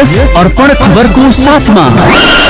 यस को साथ साथमा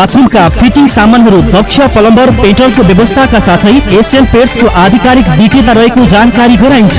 बाथरुमका फिटिङ सामानहरू दक्ष प्लम्बर पेट्रोलको व्यवस्थाका साथै एसियन पेट्सको आधिकारिक विक्रेता रहेको जानकारी गराइन्छ।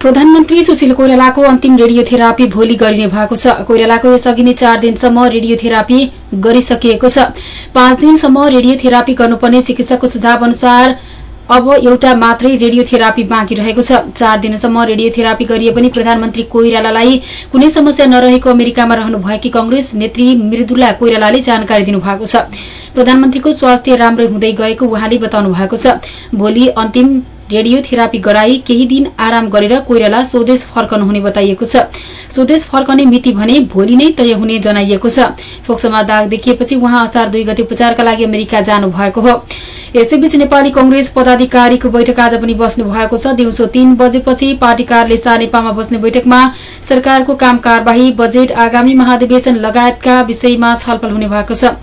प्रधानमन्त्री सुशील कोइरालाको अन्तिम रेडियोथेरापी भोलि गरिने भएको छ। कोइरालाको यसअघि नै चार दिनसम्म रेडियोथेरापी गरिसकिएको छ। पाँच दिनसम्म रेडियोथेरापी गर्नुपर्ने चिकित्सकको सुझाव अनुसार अब एउटा मात्रै रेडियोथेरापी बाँकी रहेको छ। चार दिनसम्म रेडियोथेरापी गरिए पनि प्रधानमन्त्री कोइरालालाई कुनै समस्या नरहेको अमेरिकामा रहनुभएकी कंग्रेस नेत्री मृदुला कोइरालाले जानकारी दिनुभएको छ। प्रधानमन्त्रीको स्वास्थ्य राम्रै हुँदै गएको उहाँले बताउनु भएको छ। भोलि अन्तिम रेडियोथेरापी गराई केही दिन आराम गरेर कोइराला स्वदेश फर्कनुहुने बताइएको छ। स्वदेश फर्कने मिति भने भोलि नै तय हुने जनाइएको छ। फोक्सोमा दाग देखिएपछि उहाँ असार दुई गते उपचारका लागि अमेरिका जानु भएको हो। यसैबीच नेपाली कंग्रेस पदाधिकारीको बैठक आज पनि बस्नु भएको छ। दिउँसो तीन बजेपछि पार्टी कार्यालय सानेपामा बस्ने बैठकमा सरकारको काम कार्यवाही बजेट आगामी महाधिवेशन लगायतका विषयमा छलफल हुने भएको छ।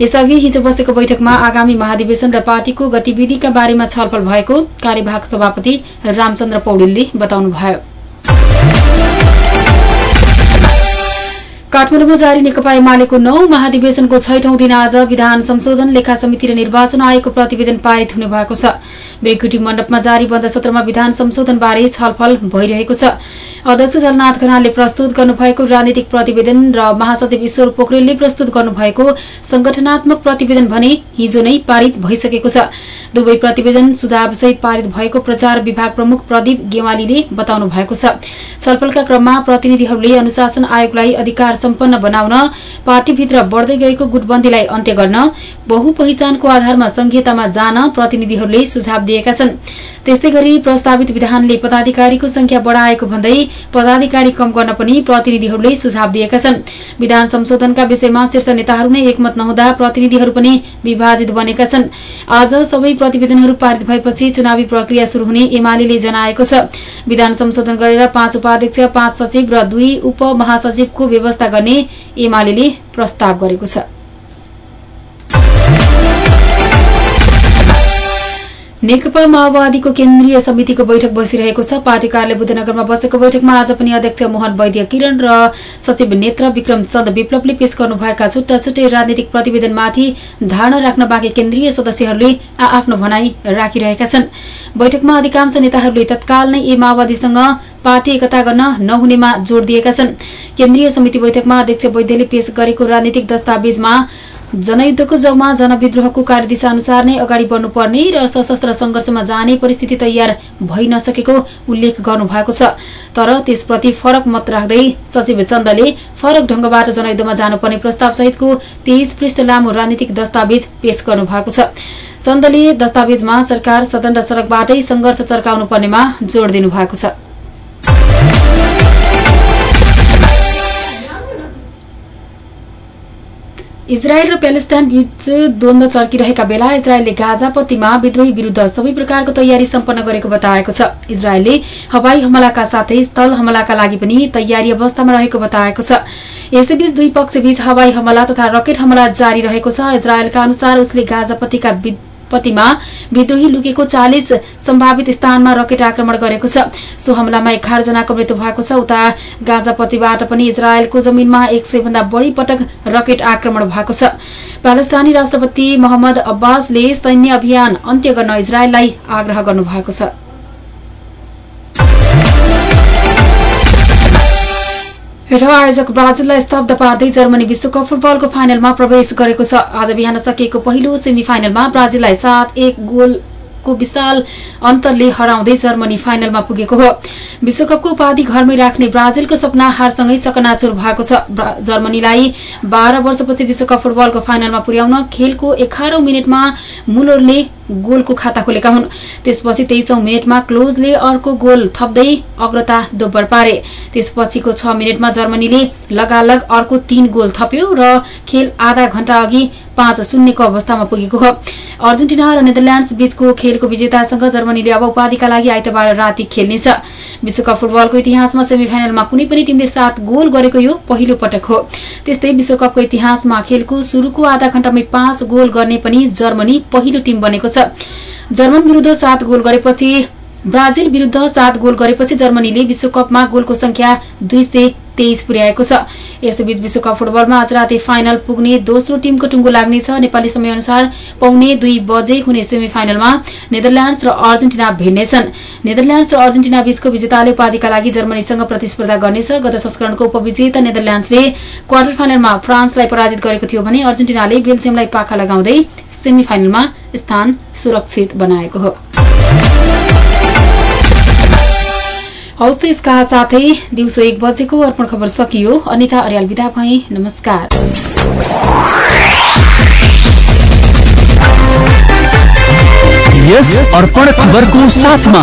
यसअघि हिजो बसेको बैठकमा आगामी महाधिवेशन र पार्टीको गतिविधिका बारेमा छलफल भएको कार्यवाहक सभापति रामचन्द्र पौडेलले बताउनुभयो। काठमाडौँमा जारी नेकपा एमालेको नौ महाधिवेशनको छैठौं दिन आज विधान संशोधन लेखा समिति र निर्वाचन आयोगको प्रतिवेदन पारित हुने भएको छ। ब्रिकुटी मण्डपमा जारी बन्द सत्रमा विधान संशोधनबारे छलफल भइरहेको छ। अध्यक्ष झलनाथ खनालले प्रस्तुत गर्नुभएको राजनीतिक प्रतिवेदन र महासचिव ईश्वर पोखरेलले प्रस्तुत गर्नुभएको संगठनात्मक प्रतिवेदन भने हिजो नै पारित भइसकेको छ। दुवै प्रतिवेदन सुझावसहित पारित भएको प्रचार विभाग प्रमुख प्रदीप गेवालीले बताउनु भएको छ। छलफलका क्रममा प्रतिनिधिहरूले अनुशासन आयोगलाई अधिकार सम्पन्न बनाउन पार्टीभित्र बढ़दै गएको गुटबन्दीलाई अन्त्य गर्न बहुपहिचानको आधारमा संघीयतामा जान प्रतिनिधिहरूले सुझाव दिएका छन्। त्यस्तै गरी प्रस्तावित विधानले पदाधिकारीको संख्या बढ़ाएको भन्दै पदाधिकारी कम गर्न पनि प्रतिनिधिहरूले सुझाव दिएका छन्। विधान संशोधनका विषयमा शीर्ष नेताहरू नै एकमत नहुँदा प्रतिनिधिहरू पनि विभाजित बनेका छन्। आज सबै प्रतिवेदनहरू पारित भएपछि चुनावी प्रक्रिया शुरू हुने एमाले जनाएको छ। विधान संशोधन गरेर पाँच उपाध्यक्ष पाँच सचिव र दुई उप महासचिवको व्यवस्था गर्ने एमाले प्रस्ताव गरेको छ। नेकपा माओवादीको केन्द्रीय समितिको बैठक बसिरहेको छ। पार्टी कार्यालय बुद्धनगरमा बसेको बैठकमा आज पनि अध्यक्ष मोहन वैद्य किरण र सचिव नेत्र विक्रम चन्द विप्लवले पेश गर्नुभएका छुट्टा छुट्टै राजनीतिक प्रतिवेदनमाथि धारणा राख्न बाँकी केन्द्रीय सदस्यहरूले आ आफ्नो भनाई राखिरहेका छन्। बैठकमा अधिकांश नेताहरूले तत्काल नै यी माओवादीसँग पार्टी एकता गर्न नहुनेमा जोड़ दिएका छन्। केन्द्रीय समिति बैठकमा अध्यक्ष वैद्यले पेश गरेको राजनीतिक दस्तावेजमा जनयुद्धको जगमा जनविद्रोहको कार्यदिशा अनुसार नै अगाडि बढ्नुपर्ने र सशस्त्र संघर्षमा जाने परिस्थिति तयार भइ नसकेको उल्लेख गर्नुभएको छ। तर त्यसप्रति फरक मत राख्दै सचिव चन्दले फरक ढंगबाट जनयुद्धमा जानुपर्ने प्रस्ताव सहितको तेइस पृष्ठ लामो राजनीतिक दस्तावेज पेश गर्नुभएको छ। चन्दले दस्तावेजमा सरकार सदन र सड़कबाटै संघर्ष चर्काउनु पर्नेमा जोड़ दिनुभएको छ। इजरायल र प्यालेस्टाइन बीच द्वन्द चर्किरहेका बेला इजरायलले गाजापतिमा विद्रोही विरूद्ध सबै प्रकारको तयारी सम्पन्न गरेको बताएको छ। इजरायलले हवाई हमलाका साथै स्थल हमलाका लागि पनि तयारी अवस्थामा रहेको बताएको छ। यसैबीच दुई पक्षबीच हवाई हमला तथा रकेट हमला जारी रहेको छ। इजरायलका अनुसार उसले गाजापतिका पतिमा विद्रोही लुकेको चालिस सम्भावित स्थानमा रकेट आक्रमण गरेको छ। सो हमलामा एघार जनाको मृत्यु भएको छ। उता गाजापतिबाट पनि इजरायलको जमिनमा एक सय भन्दा बढ़ी पटक रकेट आक्रमण भएको छ। प्यालेस्टानी राष्ट्रपति मोहम्मद अब्बासले सैन्य अभियान अन्त्य गर्न इजरायललाई आग्रह गर्नुभएको छ। र आयोजक ब्राजिललाई स्तब्ध पार्दै जर्मनी विश्वकप फुटबलको फाइनलमा प्रवेश गरेको छ। आज बिहान सकिएको पहिलो सेमी फाइनलमा ब्राजिललाई सात एक गोलको विशाल अन्तरले हराउँदै जर्मनी फाइनलमा पुगेको हो। विश्वकपको उपाधि घरमै राख्ने ब्राजिलको सपना हारसँगै चकनाचुर भएको छ। जर्मनीलाई बाह्र वर्षपछि विश्वकप फुटबलको फाइनलमा पुर्याउन खेलको एघारौं मिनटमा मुलरले गोलको खाता खोलेका हुन्। त्यसपछि तेइसौं मिनटमा क्लोजले अर्को गोल थप्दै अग्रता दोब्बर पारे। त्यसपछिको छ मिनटमा जर्मनीले लगालग अर्को तीन गोल थप्यो र खेल आधा घण्टा अघि पाँच शून्यको अवस्थामा पुगेको हो। अर्जेन्टिना र नेदरल्याण्ड्स बीचको खेलको विजेतासँग जर्मनीले अब उपाधिका लागि आइतबार राति खेल्नेछ। विश्वकप फुटबलको इतिहासमा सेमिफाइनलमा कुनै पनि टिमले सात गोल गरेको यो पहिलो पटक हो। त्यस्तै विश्वकपको इतिहासमा खेलको शुरूको आधा घण्टामै पाँच गोल गर्ने पनि जर्मनी पहिलो टिम बनेको छ। जर्मन विरूद्ध सात गोल गरेपछि ब्राजिल विरूद्ध सात गोल गरेपछि जर्मनीले विश्वकपमा गोलको संख्या दुई सय तेइस पुर्याएको छ। यसैबीच विश्वकप फुटबलमा आज राति फाइनल पुग्ने दोस्रो टिमको टुङ्गो लाग्नेछ। नेपाली समय अनुसार पाउने दुई बजे हुने सेमी फाइनलमा नेदरल्याण्ड्स र अर्जेन्टिना भिड्नेछन् नेदरल्याण्ड्स र अर्जेन्टिना बीचको विजेताले उपाधिका लागि जर्मनीसँग प्रतिस्पर्धा गर्नेछ। गत संस्करणको उपविजेता नेदरल्याण्ड्सले क्वार्टर फाइनलमा फ्रान्सलाई पराजित गरेको थियो भने अर्जेन्टिनाले बेल्जियमलाई पाखा लगाउँदै सेमी स्थान सुरक्षित बनाएको हो। हौस् त यसका साथै दिउँसो एक बजेको अर्पण खबर सकियो। अनिता अर्याल विदा भए। नमस्कार। यस अर्पण खबरको साथमा